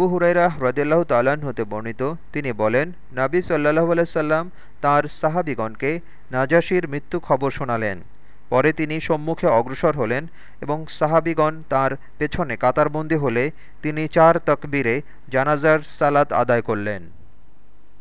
আবু হুরাইরা হ্রদিল্লাহ তালান হতে বর্ণিত, তিনি বলেন, নাবি সাল্লাহ আলাইসাল্লাম তাঁর সাহাবিগণকে নাজাসির মৃত্যু খবর শোনালেন। পরে তিনি সম্মুখে অগ্রসর হলেন এবং সাহাবিগণ তার পেছনে কাতারবন্দি হলে তিনি চার তকবীরে জানাজার সালাত আদায় করলেন।